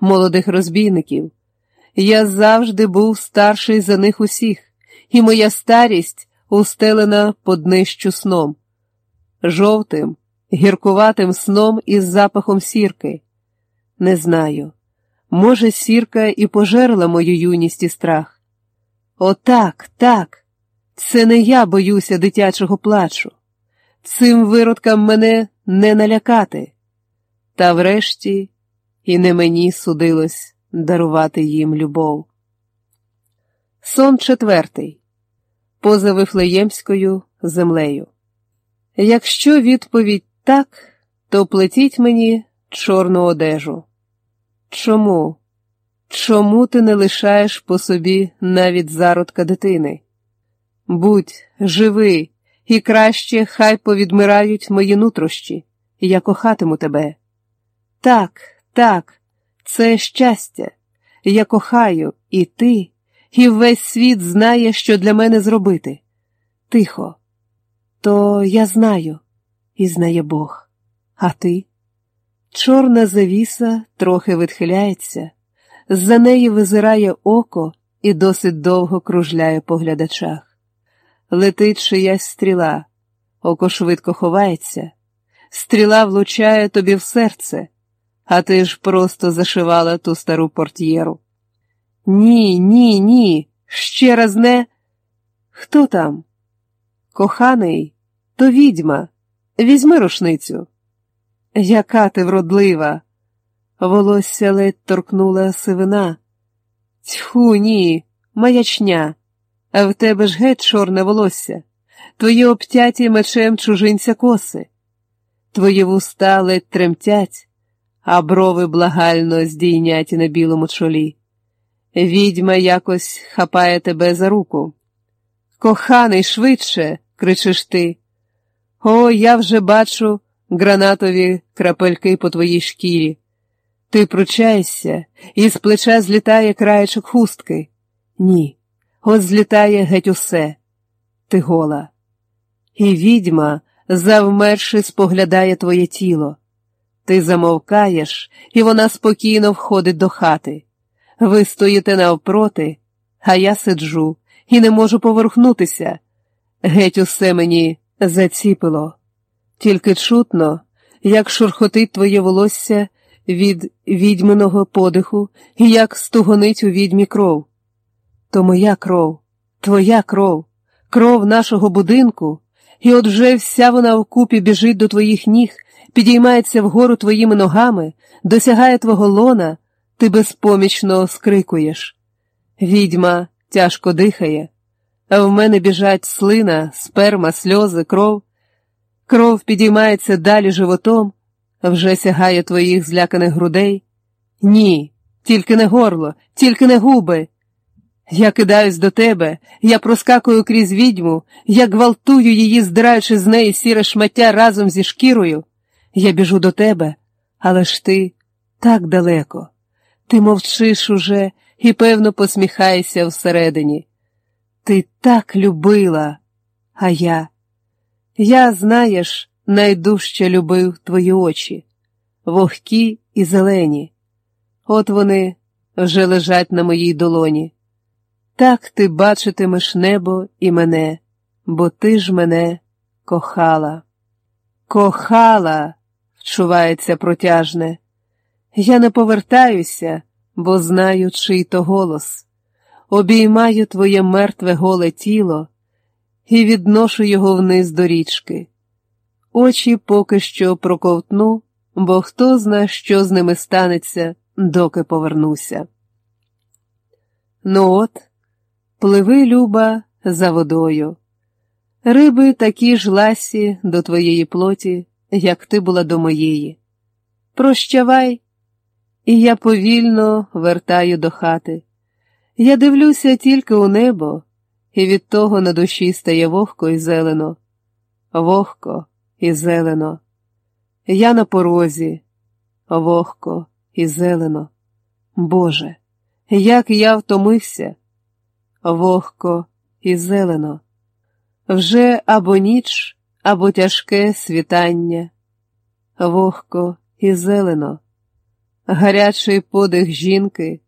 молодих розбійників. Я завжди був старший за них усіх, і моя старість устелена поднищу сном, жовтим, гіркуватим сном із запахом сірки. Не знаю. Може, сірка і пожерла мою юність і страх. Отак, так, це не я боюся дитячого плачу. Цим виродкам мене не налякати. Та врешті і не мені судилось дарувати їм любов. Сон четвертий. Поза Вифлеємською землею. Якщо відповідь так, то плетіть мені чорну одежу. Чому? Чому ти не лишаєш по собі навіть зародка дитини? Будь живий, і краще хай повідмирають мої нутрощі, я кохатиму тебе. Так, так, це щастя. Я кохаю і ти, і весь світ знає, що для мене зробити. Тихо, то я знаю, і знає Бог. А ти? Чорна завіса трохи відхиляється, за неї визирає око і досить довго кружляє по глядачах. Летить чиясь стріла, око швидко ховається, стріла влучає тобі в серце, а ти ж просто зашивала ту стару портьєру. Ні, ні, ні, ще раз не. Хто там? Коханий, то відьма. Візьми рушницю. Яка ти вродлива. Волосся ледь торкнула сивина. Тьху, ні, маячня, а в тебе ж геть чорне волосся, твої обтяті мечем чужинця коси, твої вуста ледь тремтять, а брови благально здійняті на білому чолі. Відьма якось хапає тебе за руку. Коханий, швидше, кричиш ти. О, я вже бачу гранатові крапельки по твоїй шкірі. Ти пручаєшся, і з плеча злітає краєчок хустки. Ні, от злітає геть усе. Ти гола. І відьма, завмерши, споглядає твоє тіло. Ти замовкаєш, і вона спокійно входить до хати. Ви стоїте навпроти, а я сиджу і не можу поверхнутися. Геть усе мені заціпило. Тільки чутно, як шурхотить твоє волосся від відьминого подиху і як стугонить у відьмі кров. То моя кров, твоя кров, кров нашого будинку, і от вже вся вона вкупі біжить до твоїх ніг, підіймається вгору твоїми ногами, досягає твого лона, ти безпомічно скрикуєш. Відьма тяжко дихає, а в мене біжать слина, сперма, сльози, кров. Кров підіймається далі животом, вже сягає твоїх зляканих грудей. Ні, тільки не горло, тільки не губи. Я кидаюсь до тебе, я проскакую крізь відьму, я гвалтую її, здираючи з неї сіре шмаття разом зі шкірою. Я біжу до тебе, але ж ти так далеко. Ти мовчиш уже і, певно, посміхаєшся всередині. Ти так любила, а я. Я, знаєш, найдужче любив твої очі, вогкі і зелені. От вони вже лежать на моїй долоні. Так ти бачитимеш небо і мене, бо ти ж мене кохала. Кохала, вчувається протяжне. Я не повертаюся, бо знаю, чий то голос. Обіймаю твоє мертве голе тіло і відношу його вниз до річки. Очі поки що проковтну, бо хто зна, що з ними станеться, доки повернуся. Ну от, пливи, Люба, за водою. Риби такі ж ласі до твоєї плоті, як ти була до моєї. Прощавай, і я повільно вертаю до хати. Я дивлюся тільки у небо, і від того на душі стає вогко і зелено, вогко і зелено. Я на порозі, вогко і зелено. Боже, як я втомився, вогко і зелено. Вже або ніч, або тяжке світання, вогко і зелено. гарячий подих жінки,